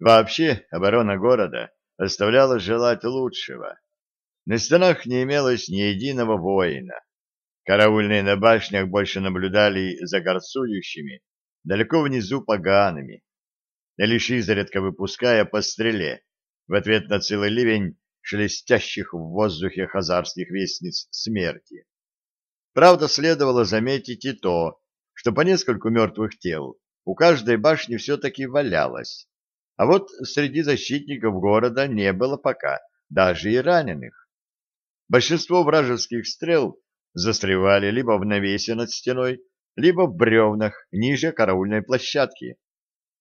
Вообще, оборона города оставляла желать лучшего. На стенах не имелось ни единого воина. Караульные на башнях больше наблюдали за горцующими, далеко внизу погаными, лишь изредка выпуская по стреле в ответ на целый ливень шелестящих в воздухе хазарских вестниц смерти. Правда, следовало заметить и то, что по нескольку мертвых тел у каждой башни все-таки валялось, а вот среди защитников города не было пока даже и раненых. Большинство вражеских стрел застревали либо в навесе над стеной, либо в бревнах ниже караульной площадки.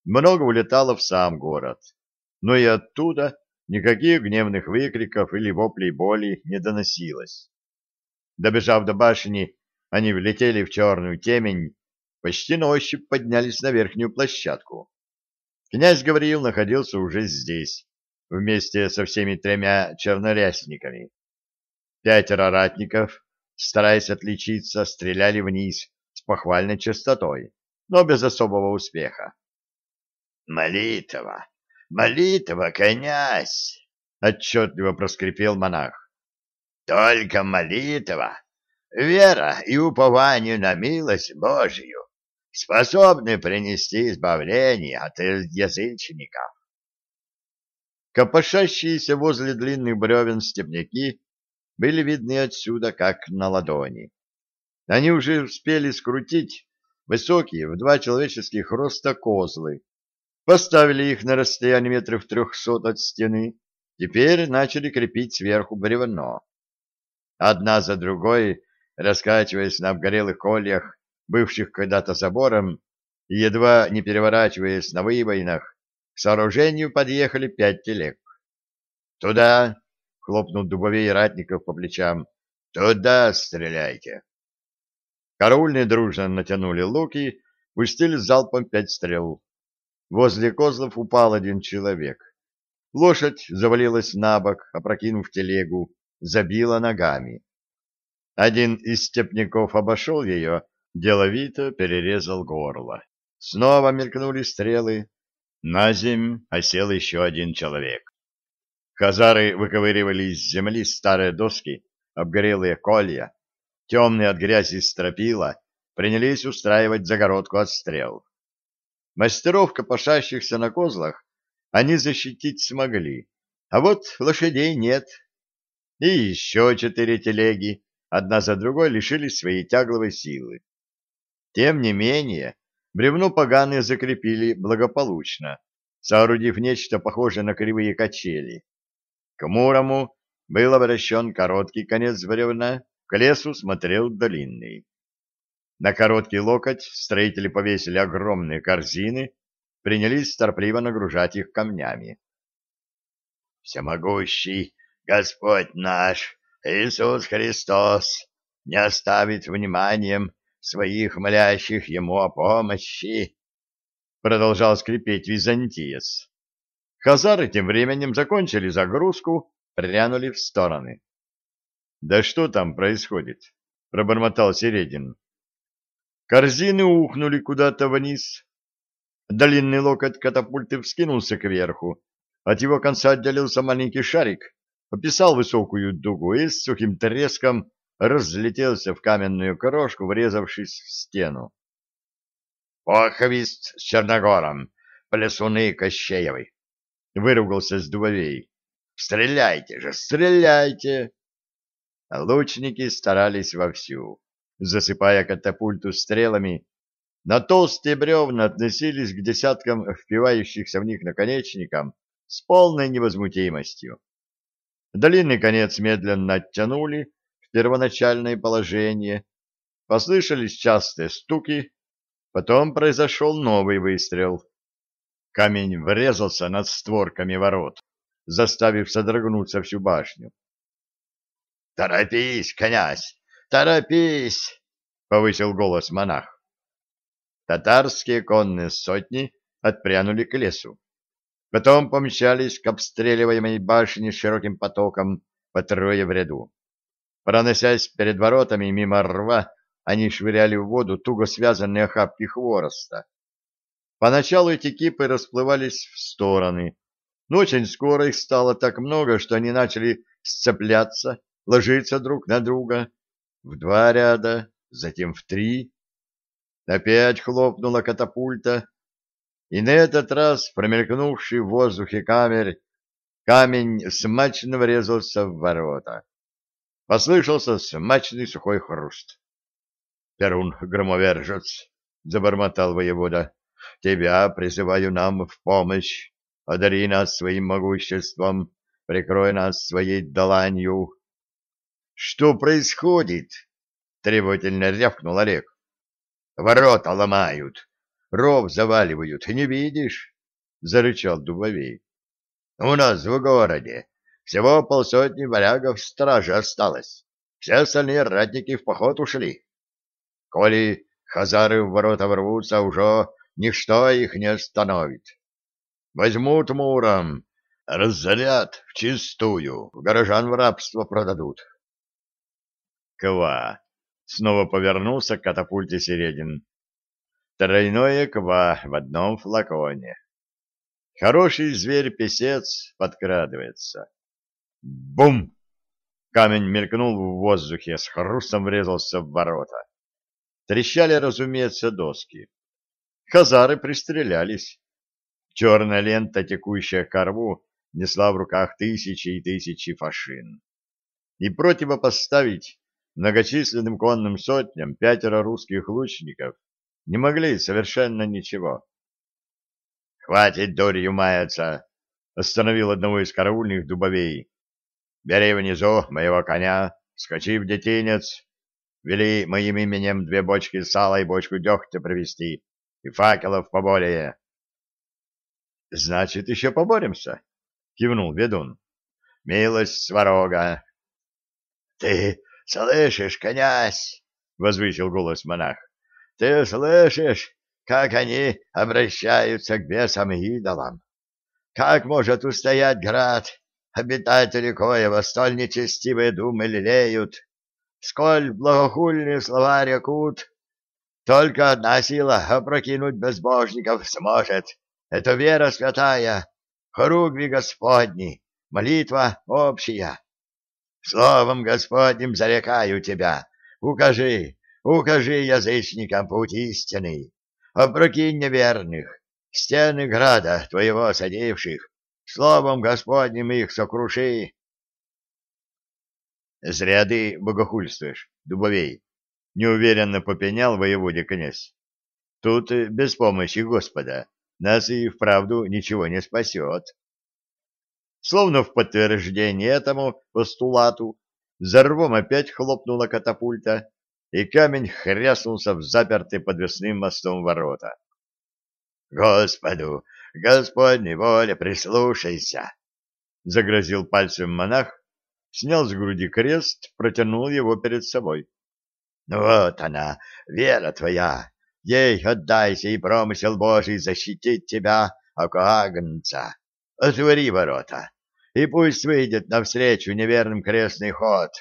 Много улетало в сам город, но и оттуда никаких гневных выкриков или воплей боли не доносилось. Добежав до башни, они влетели в черную темень, почти на ощупь поднялись на верхнюю площадку. Князь Гавриил находился уже здесь, вместе со всеми тремя чернорясниками. Пятеро ратников, стараясь отличиться, стреляли вниз с похвальной частотой, но без особого успеха. «Молитва! Молитва, князь!» — отчетливо проскрипел монах. «Только молитва, вера и упование на милость Божию способны принести избавление от язычников. Копошащиеся возле длинных бревен степняки были видны отсюда, как на ладони. Они уже успели скрутить высокие в два человеческих роста козлы, поставили их на расстоянии метров трехсот от стены, теперь начали крепить сверху бревно. Одна за другой, раскачиваясь на обгорелых кольях, бывших когда-то забором, и едва не переворачиваясь на выбоинах, к сооружению подъехали пять телег. «Туда!» — хлопнул дубовей ратников по плечам. «Туда стреляйте!» Караульные дружно натянули луки, пустили залпом пять стрел. Возле козлов упал один человек. Лошадь завалилась на бок, опрокинув телегу, забила ногами. Один из степняков обошел ее, деловито перерезал горло. Снова мелькнули стрелы. На земь осел еще один человек. Хазары выковыривали из земли старые доски, обгорелые колья, темные от грязи стропила, принялись устраивать загородку от стрел. Мастеров, копошащихся на козлах, они защитить смогли, а вот лошадей нет. И еще четыре телеги, одна за другой, лишились своей тягловой силы. Тем не менее, бревно поганые закрепили благополучно, соорудив нечто похожее на кривые качели. К Мурому был обращен короткий конец бревна, к лесу смотрел длинный. На короткий локоть строители повесили огромные корзины, принялись торпливо нагружать их камнями. «Всемогущий Господь наш, Иисус Христос, не оставит вниманием своих молящих ему о помощи, — продолжал скрипеть византиец. Хазары тем временем закончили загрузку, прянули в стороны. — Да что там происходит? — пробормотал Середин. Корзины ухнули куда-то вниз. Длинный локоть катапульты вскинулся кверху. От его конца отделился маленький шарик, описал высокую дугу и с сухим треском разлетелся в каменную крошку, врезавшись в стену. «Похвист с Черногором, плесуны Кощеевой!» — выругался с дубовей. «Стреляйте же, стреляйте!» Лучники старались вовсю, засыпая катапульту стрелами, на толстые бревна относились к десяткам впивающихся в них наконечникам с полной невозмутимостью. Длинный конец медленно оттянули, первоначальное положение, послышались частые стуки, потом произошел новый выстрел. Камень врезался над створками ворот, заставив содрогнуться всю башню. «Торопись, князь, торопись!» — повысил голос монах. Татарские конные сотни отпрянули к лесу. Потом помчались к обстреливаемой башне широким потоком по трое в ряду. Проносясь перед воротами мимо рва, они швыряли в воду туго связанные охапки хвороста. Поначалу эти кипы расплывались в стороны, но очень скоро их стало так много, что они начали сцепляться, ложиться друг на друга в два ряда, затем в три. Опять хлопнула катапульта, и на этот раз, промелькнувший в воздухе камер, камень смачно врезался в ворота. Послышался смачный сухой хруст. — Перун, громовержец, — забормотал воевода, — тебя призываю нам в помощь. Одари нас своим могуществом, прикрой нас своей доланью. — Что происходит? — требовательно рявкнул Олег. — Ворота ломают, ров заваливают, не видишь? — зарычал Дубовей. — У нас в городе всего полсотни варягов стражи осталось. Все остальные ратники в поход ушли. Коли хазары в ворота ворвутся, уже ничто их не остановит. Возьмут муром, разорят вчистую, горожан в рабство продадут. Ква. Снова повернулся к катапульте Середин. Тройное ква в одном флаконе. Хороший зверь-песец подкрадывается. Бум! Камень мелькнул в воздухе, с хрустом врезался в ворота. Трещали, разумеется, доски. Хазары пристрелялись. Черная лента, текущая к рву, несла в руках тысячи и тысячи фашин. И противопоставить многочисленным конным сотням пятеро русских лучников не могли совершенно ничего. «Хватит дурью маяться!» — остановил одного из караульных дубовей. «Бери внизу моего коня, скачи в детинец, вели моим именем две бочки сала и бочку дегтя привезти, и факелов поболее». «Значит, еще поборемся?» — кивнул ведун. «Милость сварога!» «Ты слышишь, князь?» — возвысил голос монах. «Ты слышишь, как они обращаются к бесам и идолам? Как может устоять град, обитатели коего столь нечестивые думы лелеют? Сколь благохульные слова рекут? Только одна сила опрокинуть безбожников сможет. Это вера святая, хоругви Господни, молитва общая. Словом Господним зарекаю тебя, укажи, укажи язычникам путь истинный, опрокинь неверных, стены града твоего садивших, словом Господним их сокруши. Зря ты богохульствуешь, дубовей, неуверенно попенял воеводе князь. Тут без помощи Господа нас и вправду ничего не спасет. Словно в подтверждение этому постулату, за рвом опять хлопнула катапульта, и камень хряснулся в запертые подвесным мостом ворота. «Господу, Господней воле, прислушайся!» — загрозил пальцем монах, снял с груди крест, протянул его перед собой. «Вот она, вера твоя, ей отдайся, и промысел Божий защитит тебя, окагнца. Отвори ворота, и пусть выйдет навстречу неверным крестный ход.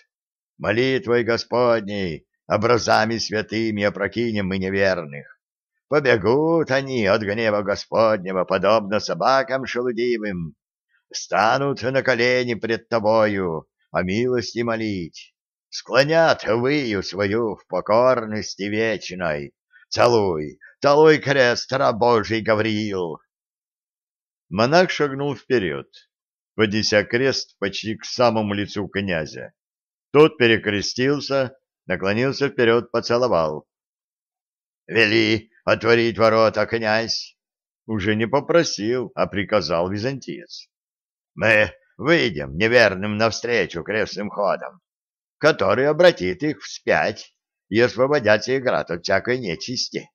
Молитвой Господней, образами святыми опрокинем мы неверных. Побегут они от гнева Господнего, подобно собакам шелудивым. Станут на колени пред тобою, о милости молить. Склонят выю свою в покорности вечной. Целуй, целуй крест, раб Божий Гавриил. Монах шагнул вперед, поднеся крест почти к самому лицу князя. Тот перекрестился, наклонился вперед, поцеловал. — Вели отворить ворота, князь! Уже не попросил, а приказал византиец. — Мы выйдем неверным навстречу крестным ходом, который обратит их вспять и освободят сей град от всякой нечисти.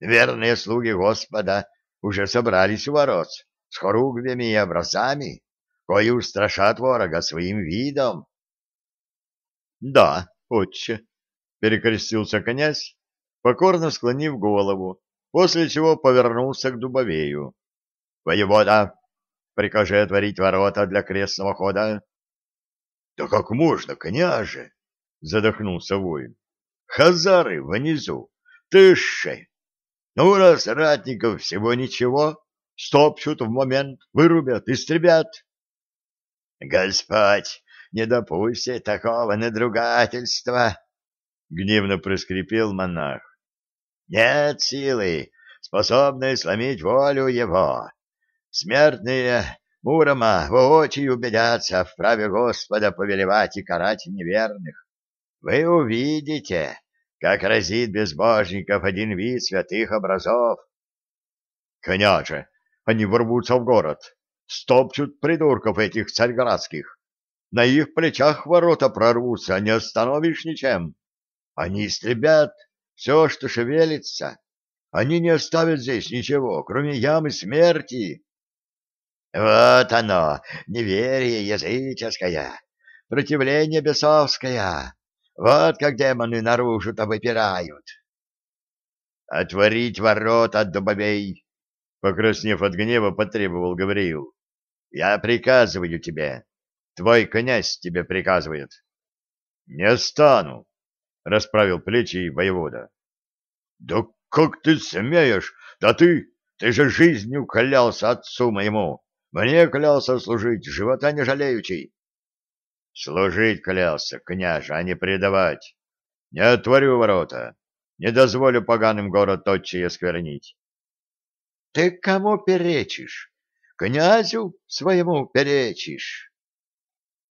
Верные слуги Господа уже собрались у ворот с хоругвями и образами, кои устрашат ворога своим видом. — Да, отче, — перекрестился князь, покорно склонив голову, после чего повернулся к Дубовею. — Воевода, прикажи отворить ворота для крестного хода. — Да как можно, княже? — задохнулся воин. — Хазары внизу, тысячи! Ну, раз ратников всего ничего, стопчут в момент, вырубят, истребят. Господь не допустит такого надругательства, — гневно проскрипел монах. Нет силы, способной сломить волю его. Смертные Мурома воочию убедятся в праве Господа повелевать и карать неверных. Вы увидите, как разит безбожников один вид святых образов. Княже, они ворвутся в город, стопчут придурков этих царьградских. На их плечах ворота прорвутся, не остановишь ничем. Они истребят все, что шевелится. Они не оставят здесь ничего, кроме ямы смерти. Вот оно, неверие языческое, противление бесовское. Вот как демоны наружу-то выпирают. Отворить ворота от дубовей, покраснев от гнева, потребовал Гавриил. Я приказываю тебе. Твой князь тебе приказывает. Не стану, расправил плечи воевода. Да как ты смеешь? Да ты, ты же жизнью клялся отцу моему. Мне клялся служить, живота не жалеючий. Служить клялся, княже, а не предавать. Не отворю ворота, не дозволю поганым город тотче сквернить. Ты кому перечишь? Князю своему перечишь?